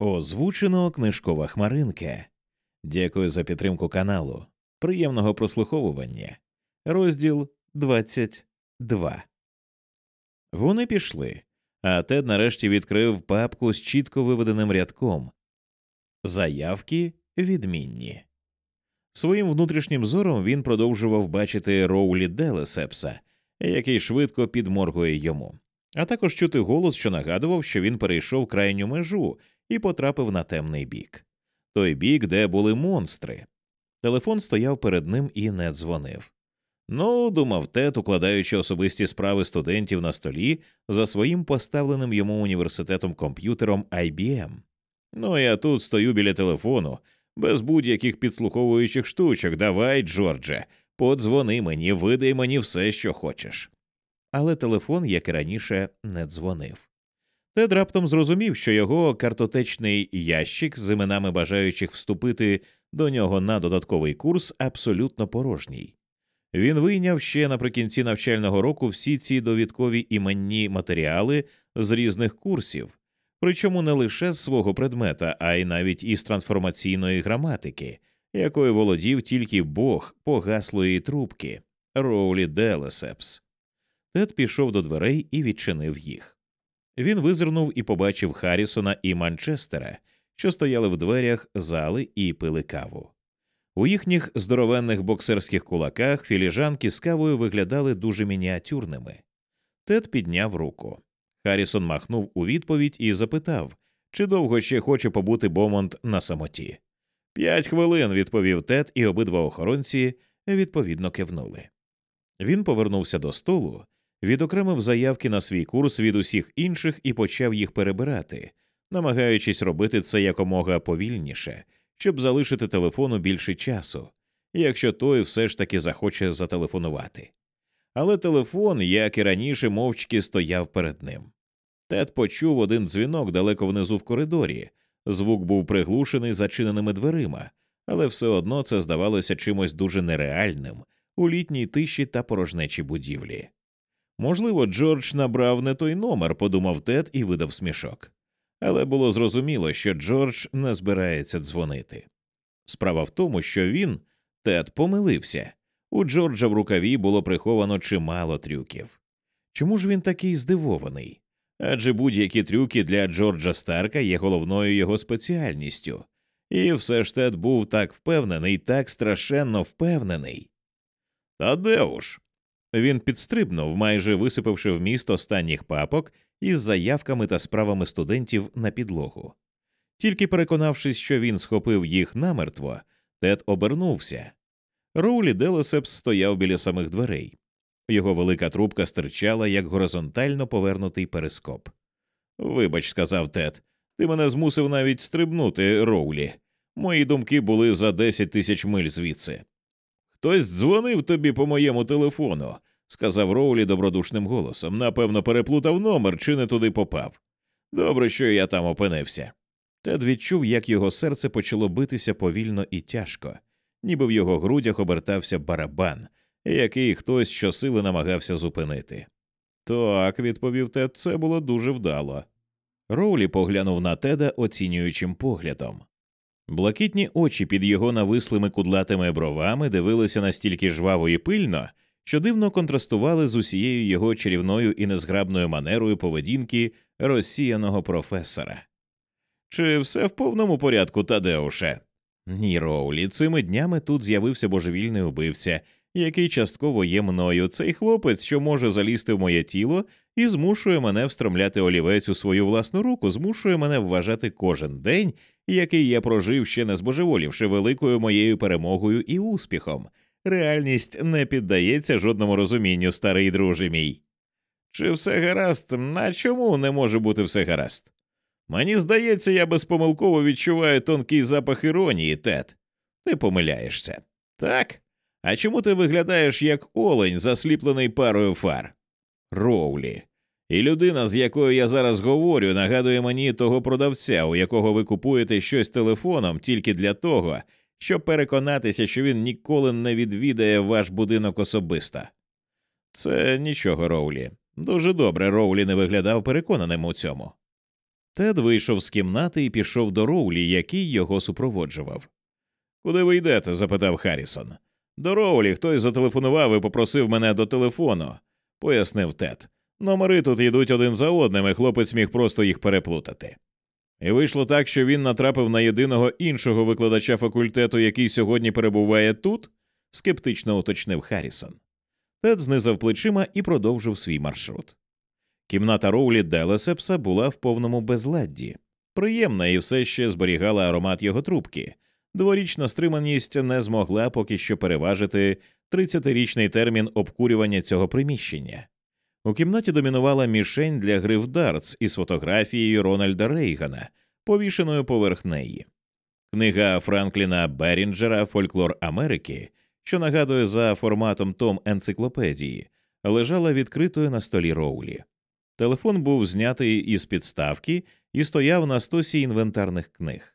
Озвучено книжкова хмаринка. Дякую за підтримку каналу. Приємного прослуховування. Розділ 22. Вони пішли, а Тед нарешті відкрив папку з чітко виведеним рядком. Заявки відмінні. Своїм внутрішнім зором він продовжував бачити Роулі Делесепса, який швидко підморгує йому, а також чути голос, що нагадував, що він перейшов крайню межу і потрапив на темний бік той бік, де були монстри. Телефон стояв перед ним і не дзвонив. Ну, думав Тед, укладаючи особисті справи студентів на столі за своїм поставленим йому університетом комп'ютером IBM. Ну, я тут стою біля телефону, без будь-яких підслуховуючих штучок. Давай, Джордже, подзвони мені, видай мені все, що хочеш. Але телефон, як і раніше, не дзвонив. Тед раптом зрозумів, що його картотечний ящик з іменами бажаючих вступити до нього на додатковий курс абсолютно порожній. Він вийняв ще наприкінці навчального року всі ці довідкові іменні матеріали з різних курсів, причому не лише з свого предмета, а й навіть із трансформаційної граматики, якою володів тільки Бог погаслої трубки Роулі Делесепс. Тед пішов до дверей і відчинив їх. Він визирнув і побачив Харрісона і Манчестера, що стояли в дверях зали і пили каву. У їхніх здоровенних боксерських кулаках філіжанки з кавою виглядали дуже мініатюрними. Тед підняв руку. Харрісон махнув у відповідь і запитав, чи довго ще хоче побути Бомонд на самоті. П'ять хвилин, відповів Тед, і обидва охоронці відповідно кивнули. Він повернувся до столу відокремив заявки на свій курс від усіх інших і почав їх перебирати, намагаючись робити це якомога повільніше, щоб залишити телефону більше часу, якщо той все ж таки захоче зателефонувати. Але телефон, як і раніше, мовчки стояв перед ним. Тед почув один дзвінок далеко внизу в коридорі. Звук був приглушений зачиненими дверима, але все одно це здавалося чимось дуже нереальним у літній тиші та порожнечі будівлі. Можливо, Джордж набрав не той номер, подумав Тед і видав смішок. Але було зрозуміло, що Джордж не збирається дзвонити. Справа в тому, що він, Тед, помилився. У Джорджа в рукаві було приховано чимало трюків. Чому ж він такий здивований? Адже будь-які трюки для Джорджа Старка є головною його спеціальністю, і все ж Тед був так впевнений, так страшенно впевнений. Тадеуш, він підстрибнув, майже висипавши вміст останніх папок із заявками та справами студентів на підлогу. Тільки переконавшись, що він схопив їх намертво, Тед обернувся. Роулі Делесепс стояв біля самих дверей. Його велика трубка стирчала, як горизонтально повернутий перископ. Вибач, сказав Тед, ти мене змусив навіть стрибнути, Роулі. Мої думки були за десять тисяч миль звідси. Хтось дзвонив тобі по моєму телефону, сказав Роулі добродушним голосом. Напевно, переплутав номер чи не туди попав. Добре, що я там опинився. Тед відчув, як його серце почало битися повільно і тяжко, ніби в його грудях обертався барабан, який хтось щосили намагався зупинити. Так, відповів Тед, це було дуже вдало. Роулі поглянув на Теда оцінюючим поглядом. Блакитні очі під його навислими кудлатими бровами дивилися настільки жваво і пильно, що дивно контрастували з усією його чарівною і незграбною манерою поведінки розсіяного професора. Чи все в повному порядку, Тадеуше? Ні, Роулі, цими днями тут з'явився божевільний убивця, який частково є мною, цей хлопець, що може залізти в моє тіло і змушує мене встромляти олівець у свою власну руку, змушує мене вважати кожен день, який я прожив ще не збожеволівши великою моєю перемогою і успіхом. Реальність не піддається жодному розумінню, старий друже мій. Чи все гаразд? На чому не може бути все гаразд? Мені здається, я безпомилково відчуваю тонкий запах іронії, Тед. Ти помиляєшся. Так? А чому ти виглядаєш як олень, засліплений парою фар? Роулі. І людина, з якою я зараз говорю, нагадує мені того продавця, у якого ви купуєте щось телефоном тільки для того, щоб переконатися, що він ніколи не відвідає ваш будинок особисто. Це нічого, Роулі. Дуже добре Роулі не виглядав переконаним у цьому. Тед вийшов з кімнати і пішов до Роулі, який його супроводжував. Куди ви йдете? запитав Харрісон. До Роулі хтось зателефонував і попросив мене до телефону, пояснив Тед. Номери тут йдуть один за одним, і хлопець міг просто їх переплутати. І вийшло так, що він натрапив на єдиного іншого викладача факультету, який сьогодні перебуває тут, скептично уточнив Харрісон. Тед знизав плечима і продовжив свій маршрут. Кімната Роулі Делесепса була в повному безладді, приємна і все ще зберігала аромат його трубки. Дворічна стриманість не змогла поки що переважити 30-річний термін обкурювання цього приміщення. У кімнаті домінувала мішень для гри в дартс із фотографією Рональда Рейгана, повішеною поверх неї. Книга Франкліна Берінджера Фольклор Америки, що нагадує за форматом том енциклопедії, лежала відкритою на столі Роулі. Телефон був знятий із підставки і стояв на стосі інвентарних книг.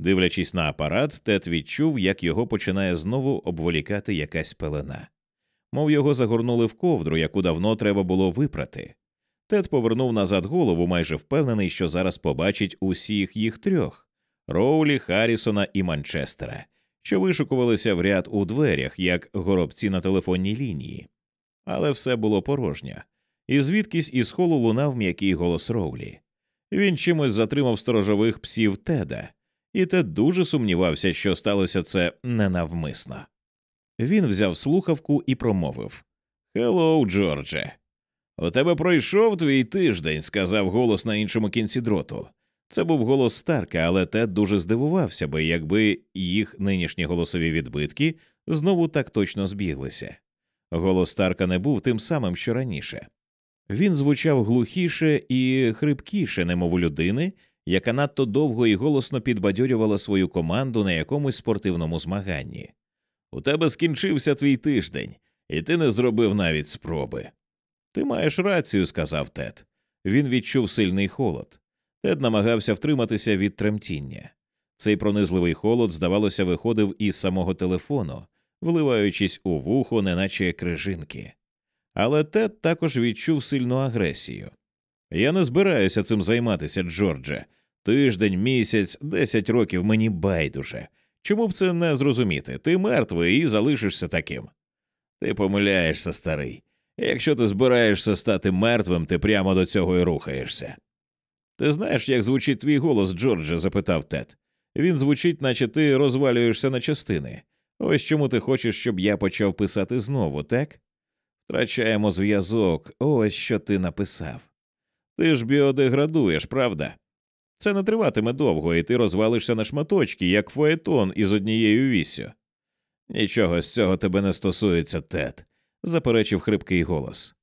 Дивлячись на апарат, Тед відчув, як його починає знову обволікати якась пелена мов його загорнули в ковдру, яку давно треба було випрати. Тед повернув назад голову, майже впевнений, що зараз побачить усіх їх трьох Роулі, Харрісона і Манчестера, що вишукувалися в ряд у дверях, як горобці на телефонній лінії. Але все було порожньо, і звідкись із холу лунав м'який голос Роулі. Він чимось затримав сторожових псів Теда, і Тед дуже сумнівався, що сталося це ненавмисно. Він взяв слухавку і промовив Hello, Джордже. У тебе пройшов твій тиждень, сказав голос на іншому кінці дроту. Це був голос Старка, але Тед дуже здивувався би, якби їх нинішні голосові відбитки знову так точно збіглися. Голос Старка не був тим самим, що раніше. Він звучав глухіше і хрипкіше, немов у людини, яка надто довго і голосно підбадьорювала свою команду на якомусь спортивному змаганні. У тебе скінчився твій тиждень, і ти не зробив навіть спроби. Ти маєш рацію, сказав Тед. Він відчув сильний холод. Тед намагався втриматися від тремтіння. Цей пронизливий холод, здавалося, виходив із самого телефону, вливаючись у вухо, неначе крижинки. Але Тед також відчув сильну агресію. Я не збираюся цим займатися, Джордже. Тиждень, місяць, десять років мені байдуже. Чому б це не зрозуміти? Ти мертвий і залишишся таким. Ти помиляєшся, старий. Якщо ти збираєшся стати мертвим, ти прямо до цього і рухаєшся. Ти знаєш, як звучить твій голос, Джордже? запитав Тед. Він звучить, наче ти розвалюєшся на частини. Ось чому ти хочеш, щоб я почав писати знову, так? Втрачаємо зв'язок, ось що ти написав. Ти ж біодеградуєш, правда? Це не триватиме довго, і ти розвалишся на шматочки, як фоетон із однією віссю. Нічого з цього тебе не стосується, Тед, заперечив хрипкий голос.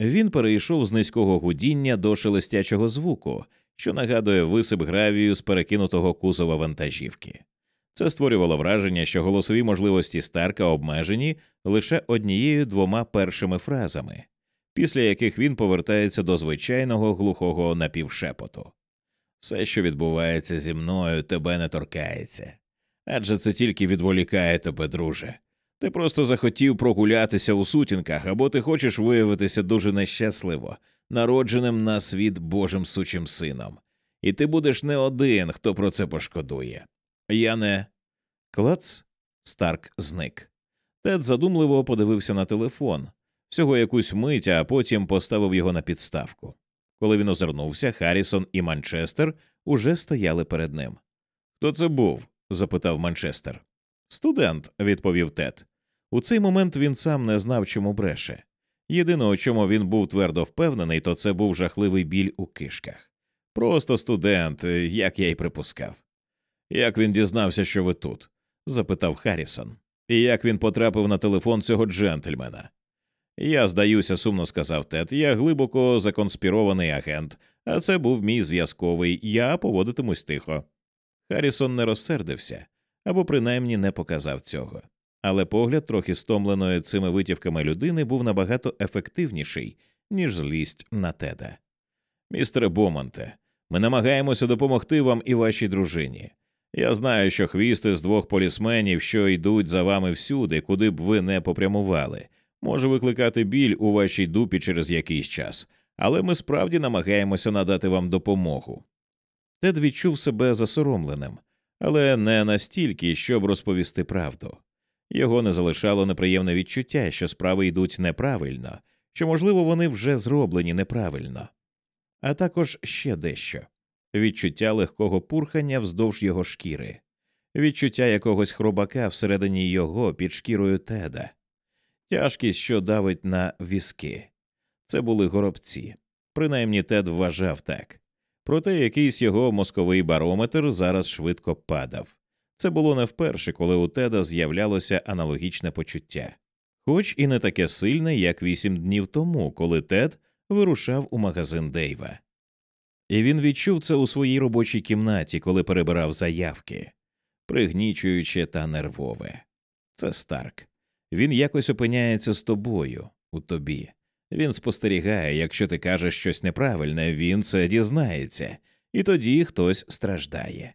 Він перейшов з низького гудіння до шелестячого звуку, що нагадує висип гравію з перекинутого кузова вантажівки. Це створювало враження, що голосові можливості Старка обмежені лише однією двома першими фразами, після яких він повертається до звичайного глухого напівшепоту. Все, що відбувається зі мною, тебе не торкається. Адже це тільки відволікає тебе, друже. Ти просто захотів прогулятися у сутінках, або ти хочеш виявитися дуже нещасливо, народженим на світ Божим сучим сином. І ти будеш не один, хто про це пошкодує. Я не. Клац. Старк зник. Тед задумливо подивився на телефон, всього якусь мить, а потім поставив його на підставку. Коли він озирнувся, Харрісон і Манчестер уже стояли перед ним. Хто це був? запитав Манчестер. Студент, відповів Тед. У цей момент він сам не знав, чому бреше. Єдине, у чому він був твердо впевнений, то це був жахливий біль у кишках. Просто студент, як я й припускав. Як він дізнався, що ви тут? запитав Харрісон. І як він потрапив на телефон цього джентльмена? Я здаюся, сумно сказав Тед. Я глибоко законспірований агент, а це був мій зв'язковий. Я поводитимусь тихо. Харрісон не розсердився або принаймні не показав цього. Але погляд, трохи стомленої цими витівками людини, був набагато ефективніший, ніж злість на теда. Містере Бомонте, ми намагаємося допомогти вам і вашій дружині. Я знаю, що хвісти з двох полісменів, що йдуть за вами всюди, куди б ви не попрямували може викликати біль у вашій дупі через якийсь час, але ми справді намагаємося надати вам допомогу. Тед відчув себе засоромленим, але не настільки, щоб розповісти правду. Його не залишало неприємне відчуття, що справи йдуть неправильно, що, можливо, вони вже зроблені неправильно, а також ще дещо відчуття легкого пурхання вздовж його шкіри, відчуття якогось хробака всередині його під шкірою теда, тяжкість, що давить на візки. Це були горобці. Принаймні Тед вважав так. Проте якийсь його мозковий барометр зараз швидко падав. Це було не вперше, коли у Теда з'являлося аналогічне почуття, хоч і не таке сильне, як вісім днів тому, коли Тед вирушав у магазин Дейва. І він відчув це у своїй робочій кімнаті, коли перебирав заявки, пригнічуюче та нервове. Це Старк. Він якось опиняється з тобою, у тобі. Він спостерігає, якщо ти кажеш щось неправильне, він це дізнається, і тоді хтось страждає.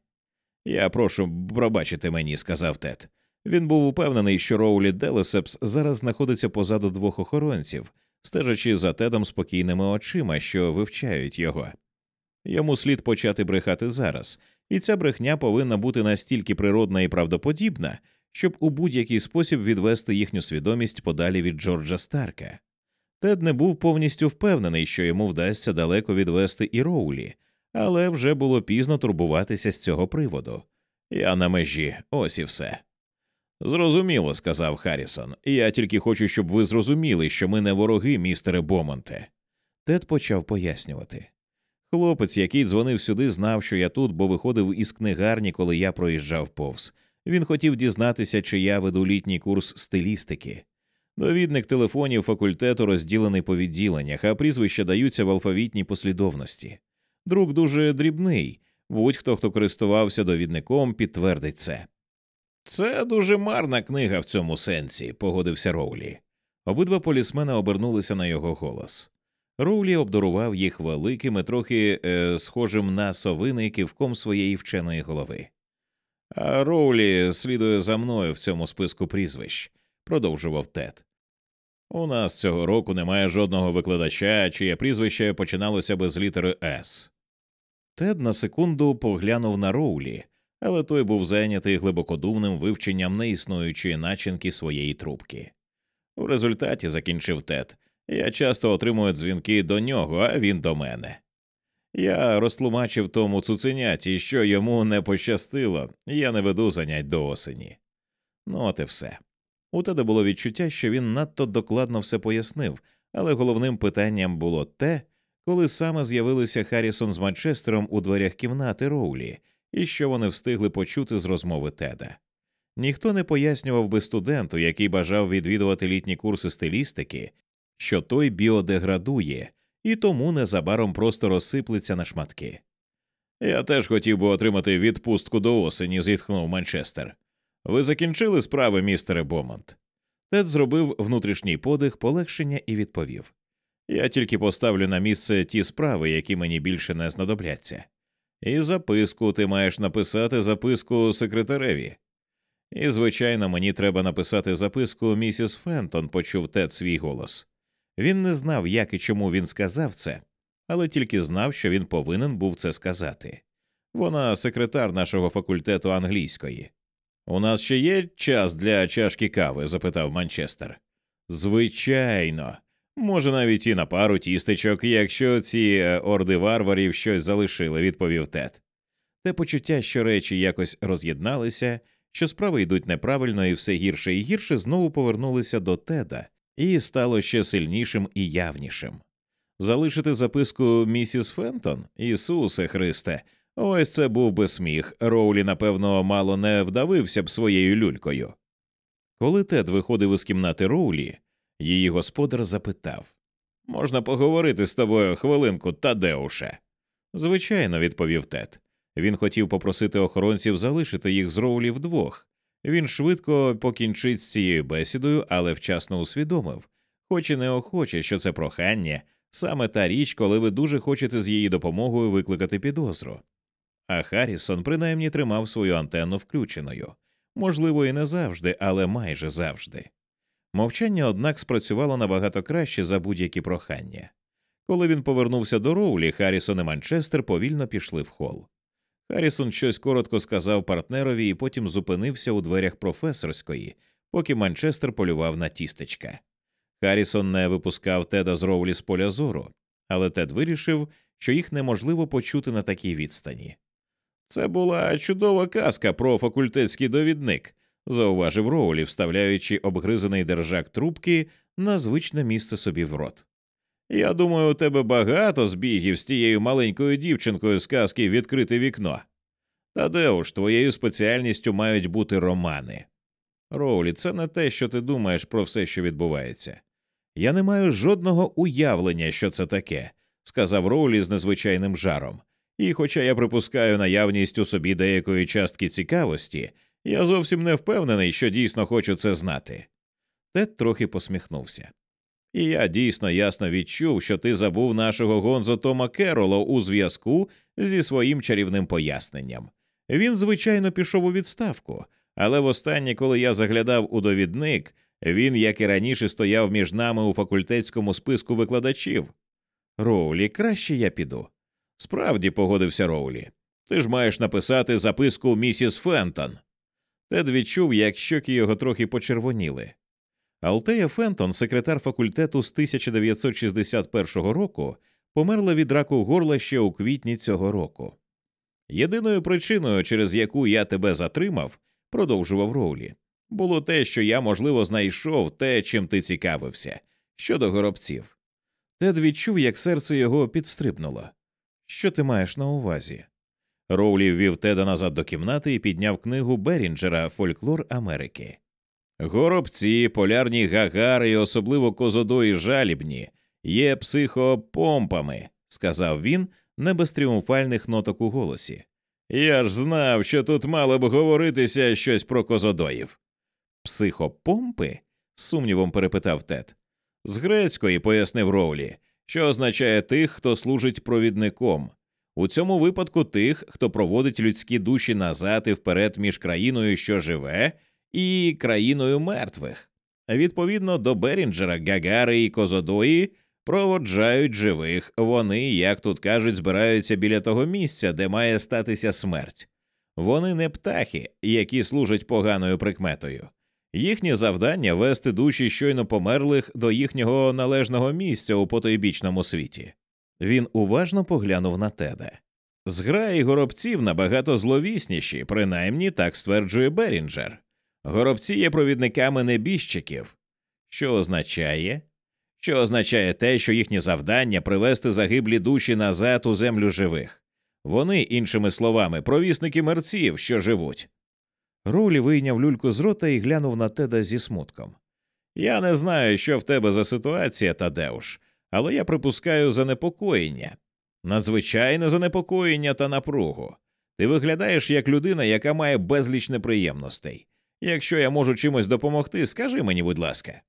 Я прошу пробачити мені, сказав Тед. Він був упевнений, що Роулі Делесепс зараз знаходиться позаду двох охоронців, стежачи за тедом спокійними очима, що вивчають його. Йому слід почати брехати зараз, і ця брехня повинна бути настільки природна і правдоподібна, щоб у будь-який спосіб відвести їхню свідомість подалі від Джорджа Старка. Тед не був повністю впевнений, що йому вдасться далеко відвести і Роулі, але вже було пізно турбуватися з цього приводу. Я на межі, ось і все. Зрозуміло, сказав Харрісон. Я тільки хочу, щоб ви зрозуміли, що ми не вороги, містере Бомонте. Тед почав пояснювати. Хлопець, який дзвонив сюди, знав, що я тут, бо виходив із книгарні, коли я проїжджав повз. Він хотів дізнатися, чи я веду літній курс стилістики. Довідник телефонів факультету розділений по відділеннях, а прізвища даються в алфавітній послідовності. Друк дуже дрібний, будь-хто, хто користувався довідником, підтвердить це. Це дуже марна книга в цьому сенсі, погодився Роулі. Обидва полісмени обернулися на його голос. Роулі обдарував їх великим і трохи е, схожим на совиний кивком своєї вченої голови. Роулі слідує за мною в цьому списку прізвищ, продовжував Тед. У нас цього року немає жодного викладача, чиє прізвище починалося без літери С. Тед на секунду поглянув на Роулі, але той був зайнятий глибокодумним вивченням неіснуючої начинки своєї трубки. У результаті закінчив Тед. Я часто отримую дзвінки до нього, а він до мене. Я розтлумачив тому цуценяті, що йому не пощастило, я не веду занять до осені. Ну, от і все. У Теда було відчуття, що він надто докладно все пояснив, але головним питанням було те, коли саме з'явилися Харрісон з Манчестером у дверях кімнати Роулі, і що вони встигли почути з розмови Теда. Ніхто не пояснював би студенту, який бажав відвідувати літні курси стилістики, що той біодеградує і тому незабаром просто розсиплеться на шматки. Я теж хотів би отримати відпустку до осені, зітхнув Манчестер. Ви закінчили справи, містере Бомонт? Тед зробив внутрішній подих, полегшення і відповів Я тільки поставлю на місце ті справи, які мені більше не знадобляться. І записку ти маєш написати записку секретареві. І, звичайно, мені треба написати записку місіс Фентон, почув Тед свій голос. Він не знав, як і чому він сказав це, але тільки знав, що він повинен був це сказати. Вона секретар нашого факультету англійської. У нас ще є час для чашки кави? запитав Манчестер. Звичайно, може, навіть і на пару тістечок, якщо ці е, орди варварів щось залишили, відповів Тед. Те почуття, що речі якось роз'єдналися, що справи йдуть неправильно і все гірше і гірше, знову повернулися до Теда і стало ще сильнішим і явнішим. Залишити записку місіс Фентон, Ісусе Христе, ось це був би сміх. Роулі, напевно, мало не вдавився б своєю люлькою. Коли Тед виходив із кімнати Роулі, її господар запитав Можна поговорити з тобою хвилинку, Тадеуше?» Звичайно, відповів Тед. Він хотів попросити охоронців залишити їх з Роулі вдвох, він швидко покінчить з цією бесідою, але вчасно усвідомив, хоч і неохоче, що це прохання, саме та річ, коли ви дуже хочете з її допомогою викликати підозру. А Харрісон принаймні тримав свою антенну включеною можливо, і не завжди, але майже завжди. Мовчання, однак, спрацювало набагато краще за будь-які прохання. Коли він повернувся до Роулі, Харрісон і Манчестер повільно пішли в хол. Харрісон щось коротко сказав партнерові і потім зупинився у дверях професорської, поки Манчестер полював на тістечка. Харрісон не випускав Теда з Роулі з поля зору, але Тед вирішив, що їх неможливо почути на такій відстані. Це була чудова казка про факультетський довідник, зауважив Роулі, вставляючи обгризаний держак трубки на звичне місце собі в рот. Я думаю, у тебе багато збігів з тією маленькою дівчинкою з казки відкрите вікно. Тадеуш, твоєю спеціальністю мають бути романи. Роулі, це не те, що ти думаєш про все, що відбувається. Я не маю жодного уявлення, що це таке, сказав Роулі з незвичайним жаром. І, хоча я припускаю наявність у собі деякої частки цікавості, я зовсім не впевнений, що дійсно хочу це знати. Тед трохи посміхнувся. І я дійсно ясно відчув, що ти забув нашого Гонзо Тома Керола у зв'язку зі своїм чарівним поясненням. Він, звичайно, пішов у відставку, але востаннє, коли я заглядав у довідник, він, як і раніше, стояв між нами у факультетському списку викладачів. Роулі, краще я піду. Справді, погодився Роулі. Ти ж маєш написати записку місіс Фентон. Тед відчув, як щоки його трохи почервоніли. Алтея Фентон, секретар факультету з 1961 року, померла від раку горла ще у квітні цього року. Єдиною причиною, через яку я тебе затримав, продовжував Роулі, було те, що я, можливо, знайшов те, чим ти цікавився, щодо горобців. Тед відчув, як серце його підстрибнуло. Що ти маєш на увазі? Роулі ввів Теда назад до кімнати і підняв книгу Берінджера Фольклор Америки. Горобці, полярні гагари і особливо козодої жалібні є психопомпами, сказав він, не без тріумфальних ноток у голосі. Я ж знав, що тут мало б говоритися щось про козодоїв. Психопомпи? з сумнівом перепитав Тед. З грецької пояснив Роулі, що означає тих, хто служить провідником. У цьому випадку тих, хто проводить людські душі назад і вперед між країною, що живе, і країною мертвих. Відповідно до Берінджера, Гагари і Козодої проводжають живих. Вони, як тут кажуть, збираються біля того місця, де має статися смерть. Вони не птахи, які служать поганою прикметою. Їхнє завдання вести душі щойно померлих до їхнього належного місця у потойбічному світі. Він уважно поглянув на теда. Зграї горобців набагато зловісніші, принаймні так стверджує Берінджер. Горобці є провідниками небіжчиків, що означає, що означає те, що їхнє завдання привести загиблі душі назад у землю живих. Вони, іншими словами, провісники мерців, що живуть. Роулі вийняв люльку з рота і глянув на теда зі смутком. Я не знаю, що в тебе за ситуація, Тадеуш, але я припускаю занепокоєння, надзвичайне занепокоєння та напругу. Ти виглядаєш як людина, яка має безліч неприємностей. Якщо я можу чимось допомогти, скажи мені, будь ласка.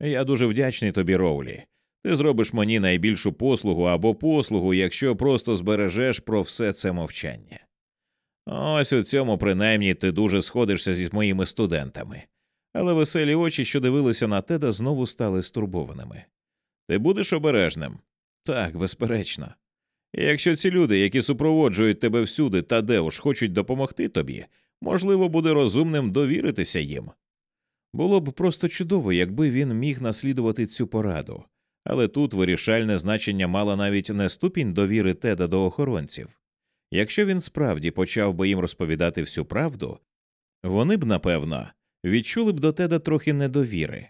Я дуже вдячний тобі, Роулі. Ти зробиш мені найбільшу послугу або послугу, якщо просто збережеш про все це мовчання. Ось у цьому, принаймні, ти дуже сходишся зі моїми студентами, але веселі очі, що дивилися на теда, знову стали стурбованими. Ти будеш обережним? Так, безперечно. І якщо ці люди, які супроводжують тебе всюди, Тадеуш, хочуть допомогти тобі, можливо, буде розумним довіритися їм. Було б просто чудово, якби він міг наслідувати цю пораду, але тут вирішальне значення мала навіть не ступінь довіри Теда до охоронців. Якщо він справді почав би їм розповідати всю правду, вони б, напевно, відчули б до Теда трохи недовіри.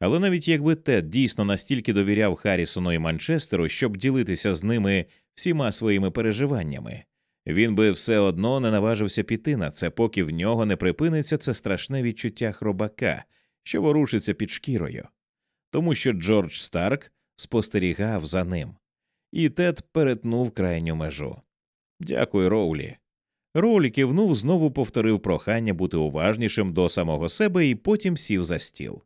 Але навіть якби Тед дійсно настільки довіряв Харрісону і Манчестеру, щоб ділитися з ними всіма своїми переживаннями, він би все одно не наважився піти на це, поки в нього не припиниться це страшне відчуття хробака, що ворушиться під шкірою, тому що Джордж Старк спостерігав за ним, і Тед перетнув крайню межу. Дякую, Роулі. Роулі кивнув, знову повторив прохання бути уважнішим до самого себе і потім сів за стіл.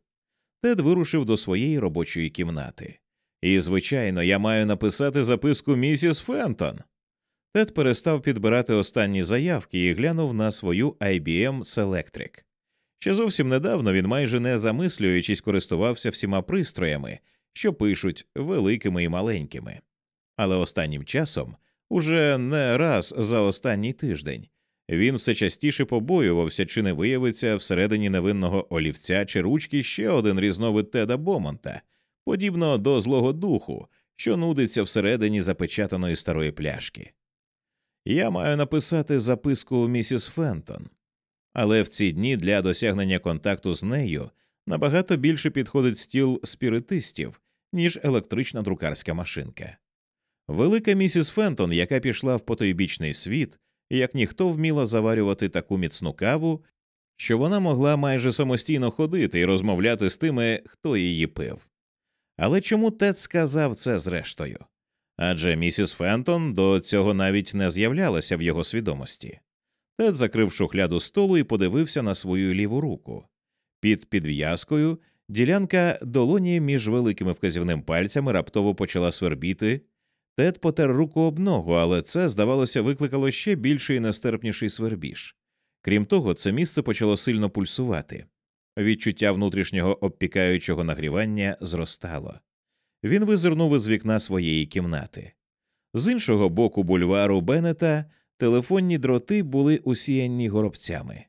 Тед вирушив до своєї робочої кімнати. І, звичайно, я маю написати записку місіс Фентон. Тед перестав підбирати останні заявки і глянув на свою IBM Selectric. Ще зовсім недавно він, майже не замислюючись, користувався всіма пристроями, що пишуть великими і маленькими. Але останнім часом Уже не раз за останній тиждень він все частіше побоювався, чи не виявиться всередині невинного олівця чи ручки ще один різновид Теда Бомонта, подібно до злого духу, що нудиться всередині запечатаної старої пляшки. Я маю написати записку місіс Фентон, але в ці дні для досягнення контакту з нею набагато більше підходить стіл спіритистів, ніж електрична друкарська машинка. Велика місіс Фентон, яка пішла в потойбічний світ, як ніхто вміла заварювати таку міцну каву, що вона могла майже самостійно ходити і розмовляти з тими, хто її пив. Але чому Тед сказав це зрештою? Адже місіс Фентон до цього навіть не з'являлася в його свідомості. Тед закрив шухляду столу і подивився на свою ліву руку. Під підв'язкою ділянка долоні між великими вказівним пальцями раптово почала свербіти. Тед потер руку об ногу, але це, здавалося, викликало ще більший і нестерпніший свербіж. Крім того, це місце почало сильно пульсувати. Відчуття внутрішнього обпікаючого нагрівання зростало. Він визирнув із вікна своєї кімнати. З іншого боку бульвару Беннета телефонні дроти були усіяні горобцями.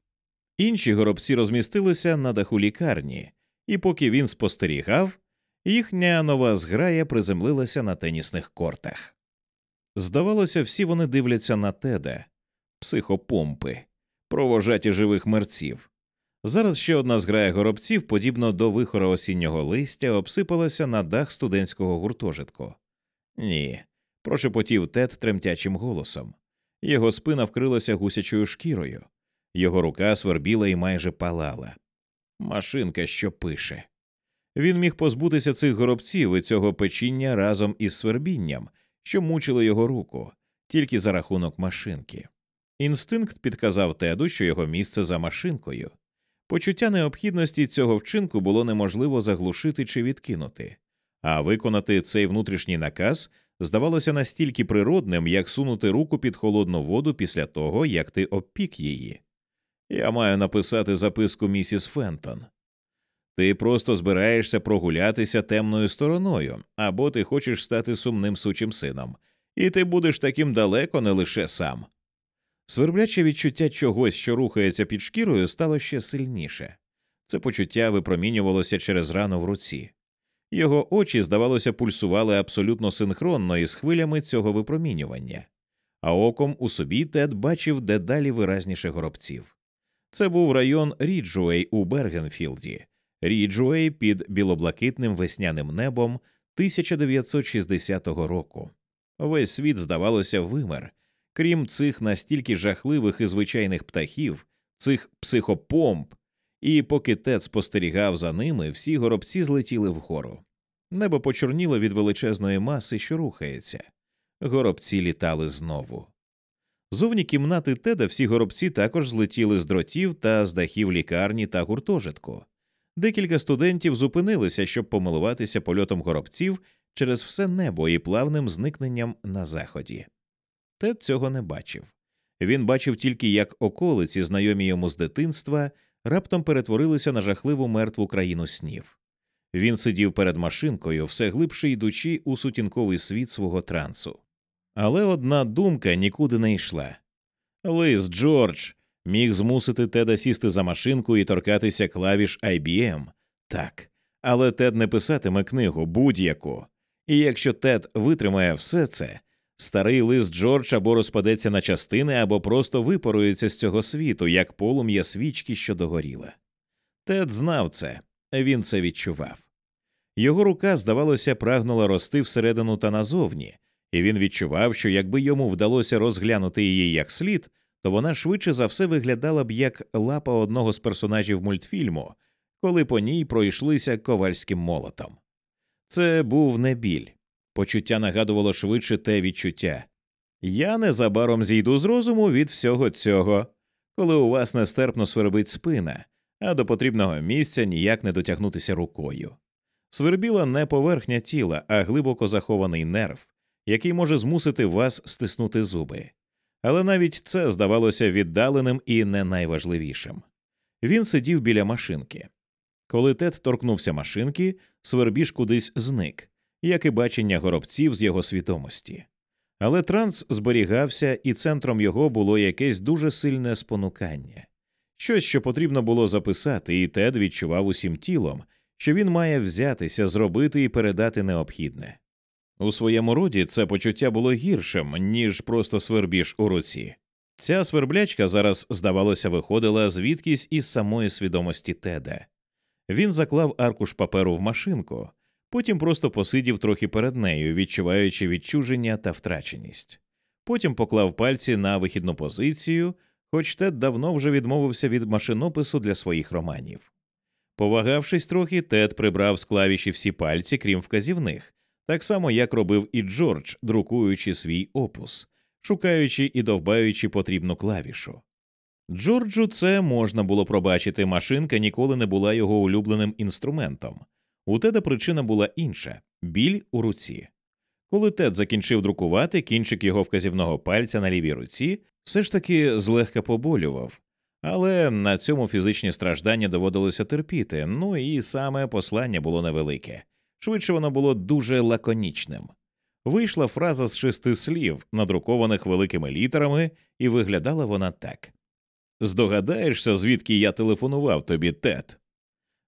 Інші горобці розмістилися на даху лікарні, і поки він спостерігав, їхня нова зграя приземлилася на тенісних кортах. Здавалося, всі вони дивляться на теда, психопомпи, провожаті живих мерців. Зараз ще одна зграя горобців, подібно до вихора осіннього листя, обсипалася на дах студентського гуртожитку. Ні, прошепотів Тед тремтячим голосом. Його спина вкрилася гусячою шкірою, його рука свербіла і майже палала. Машинка, що пише. Він міг позбутися цих горобців і цього печіння разом із свербінням, що мучило його руку, тільки за рахунок машинки. Інстинкт підказав Теду, що його місце за машинкою. Почуття необхідності цього вчинку було неможливо заглушити чи відкинути, а виконати цей внутрішній наказ здавалося настільки природним, як сунути руку під холодну воду після того, як ти обпік її. Я маю написати записку місіс Фентон. Ти просто збираєшся прогулятися темною стороною, або ти хочеш стати сумним сучим сином, і ти будеш таким далеко не лише сам. Свербляче відчуття чогось, що рухається під шкірою, стало ще сильніше. Це почуття випромінювалося через рану в руці. Його очі, здавалося, пульсували абсолютно синхронно із хвилями цього випромінювання, а оком у собі Тед бачив дедалі виразніше горобців. Це був район Ріджуей у Бергенфілді, Ріджуей під біло-блакитним весняним небом 1960 року. Весь світ, здавалося, вимер, крім цих настільки жахливих і звичайних птахів, цих психопомп, і поки Тед спостерігав за ними, всі горобці злетіли вгору. Небо почорніло від величезної маси, що рухається. Горобці літали знову. Зовні кімнати Теда всі горобці також злетіли з дротів та з дахів лікарні та гуртожитку. Декілька студентів зупинилися, щоб помилуватися польотом горобців через все небо і плавним зникненням на заході. Тед цього не бачив. Він бачив тільки, як околиці, знайомі йому з дитинства, раптом перетворилися на жахливу мертву країну снів. Він сидів перед машинкою, все глибше йдучи у сутінковий світ свого трансу. Але одна думка нікуди не йшла. Лист Джордж міг змусити Теда сісти за машинку і торкатися клавіш IBM. Так, але Тед не писатиме книгу будь-яку. І якщо Тед витримає все це, старий лист Джордж або розпадеться на частини, або просто випорується з цього світу, як полум'я свічки, що догоріла. Тед знав це, він це відчував. Його рука, здавалося, прагнула рости всередину та назовні, і він відчував, що якби йому вдалося розглянути її як слід, то вона швидше за все виглядала б як лапа одного з персонажів мультфільму, коли по ній пройшлися ковальським молотом. Це був не біль. Почуття нагадувало швидше те відчуття. Я незабаром зійду з розуму від всього цього, коли у вас нестерпно свербить спина, а до потрібного місця ніяк не дотягнутися рукою. Свербіла не поверхня тіла, а глибоко захований нерв, який може змусити вас стиснути зуби. Але навіть це здавалося віддаленим і не найважливішим. Він сидів біля машинки. Коли Тед торкнувся машинки, свербіж кудись зник, як і бачення горобців з його свідомості. Але транс зберігався, і центром його було якесь дуже сильне спонукання, щось, що потрібно було записати, і Тед відчував усім тілом, що він має взятися, зробити і передати необхідне. У своєму роді це почуття було гіршим, ніж просто свербіж у руці. Ця сверблячка зараз, здавалося, виходила звідкись із самої свідомості Теда. Він заклав аркуш паперу в машинку, потім просто посидів трохи перед нею, відчуваючи відчуження та втраченість. Потім поклав пальці на вихідну позицію, хоч Тед давно вже відмовився від машинопису для своїх романів. Повагавшись трохи, Тед прибрав з клавіші всі пальці, крім вказівних, так само як робив і Джордж, друкуючи свій опус, шукаючи і довбаючи потрібну клавішу. Джорджу це можна було пробачити, машинка ніколи не була його улюбленим інструментом. У Теда причина була інша біль у руці. Коли Тед закінчив друкувати, кінчик його вказівного пальця на лівій руці все ж таки злегка поболював, але на цьому фізичні страждання доводилося терпіти, ну і саме послання було невелике. Швидше воно було дуже лаконічним. Вийшла фраза з шести слів, надрукованих великими літерами, і виглядала вона так Здогадаєшся, звідки я телефонував тобі, Тед?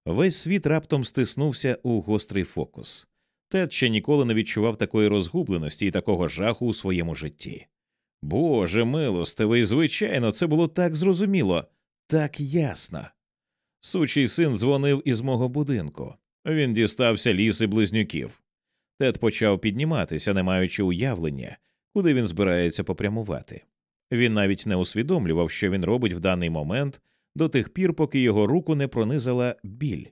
Весь світ раптом стиснувся у гострий фокус. Тед ще ніколи не відчував такої розгубленості і такого жаху у своєму житті. Боже милостивий, звичайно, це було так зрозуміло, так ясно. Сучий син дзвонив із мого будинку. Він дістався ліси близнюків. Тед почав підніматися, не маючи уявлення, куди він збирається попрямувати. Він навіть не усвідомлював, що він робить в даний момент до тих пір, поки його руку не пронизала біль.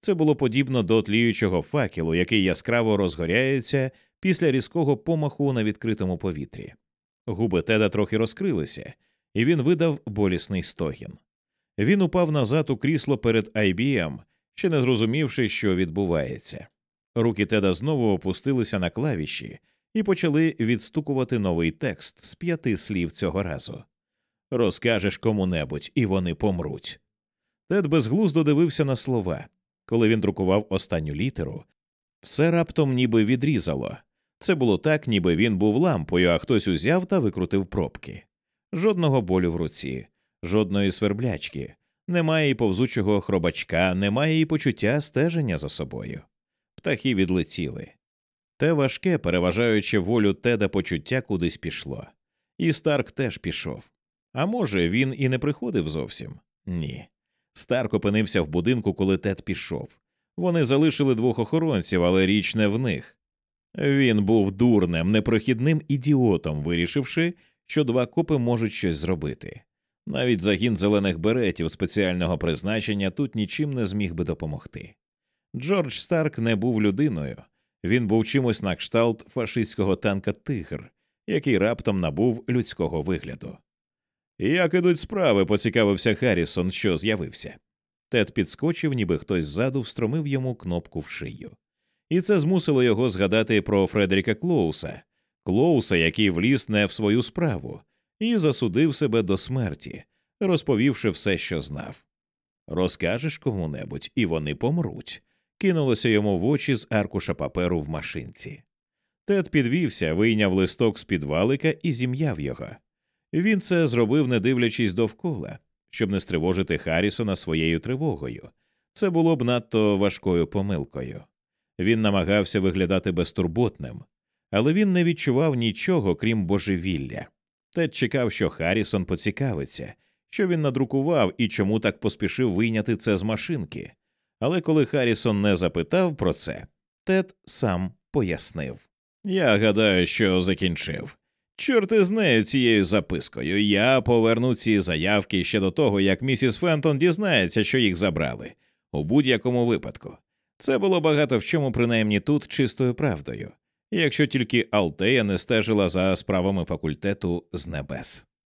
Це було подібно до тліючого факелу, який яскраво розгоряється після різкого помаху на відкритому повітрі. Губи Теда трохи розкрилися, і він видав болісний стогін. Він упав назад у крісло перед IBM, ще не зрозумівши, що відбувається. Руки Теда знову опустилися на клавіші і почали відстукувати новий текст з п'яти слів цього разу. Розкажеш кому-небудь, і вони помруть. Тед безглуздо дивився на слова. Коли він друкував останню літеру, все раптом ніби відрізало. Це було так, ніби він був лампою, а хтось узяв та викрутив пробки. Жодного болю в руці, жодної сверблячки, немає і повзучого хробачка, немає і почуття стеження за собою. Птахи відлетіли. Те важке, переважаючи волю теда почуття, кудись пішло. І Старк теж пішов. А може, він і не приходив зовсім? Ні. Старк опинився в будинку, коли тед пішов. Вони залишили двох охоронців, але річ не в них. Він був дурним, непрохідним ідіотом, вирішивши, що два копи можуть щось зробити. Навіть загін зелених беретів спеціального призначення тут нічим не зміг би допомогти. Джордж Старк не був людиною, він був чимось на кшталт фашистського танка Тигр, який раптом набув людського вигляду. Як ідуть справи, поцікавився Харрісон, що з'явився. Тед підскочив, ніби хтось ззаду встромив йому кнопку в шию. І це змусило його згадати про Фредеріка Клоуса, Клоуса, який вліз не в свою справу, і засудив себе до смерті, розповівши все, що знав. Розкажеш кому-небудь, і вони помруть, кинулося йому в очі з аркуша паперу в машинці. Тед підвівся, вийняв листок з під валика і зім'яв його. Він це зробив, не дивлячись довкола, щоб не стривожити Харрісона своєю тривогою. Це було б надто важкою помилкою. Він намагався виглядати безтурботним, але він не відчував нічого, крім божевілля. Тед чекав, що Харрісон поцікавиться, що він надрукував і чому так поспішив вийняти це з машинки. Але коли Харрісон не запитав про це, Тед сам пояснив. Я гадаю, що закінчив. Чорти з нею цією запискою. Я поверну ці заявки ще до того, як місіс Фентон дізнається, що їх забрали. У будь-якому випадку. Це було багато в чому, принаймні тут, чистою правдою, якщо тільки Алтея не стежила за справами факультету з небес.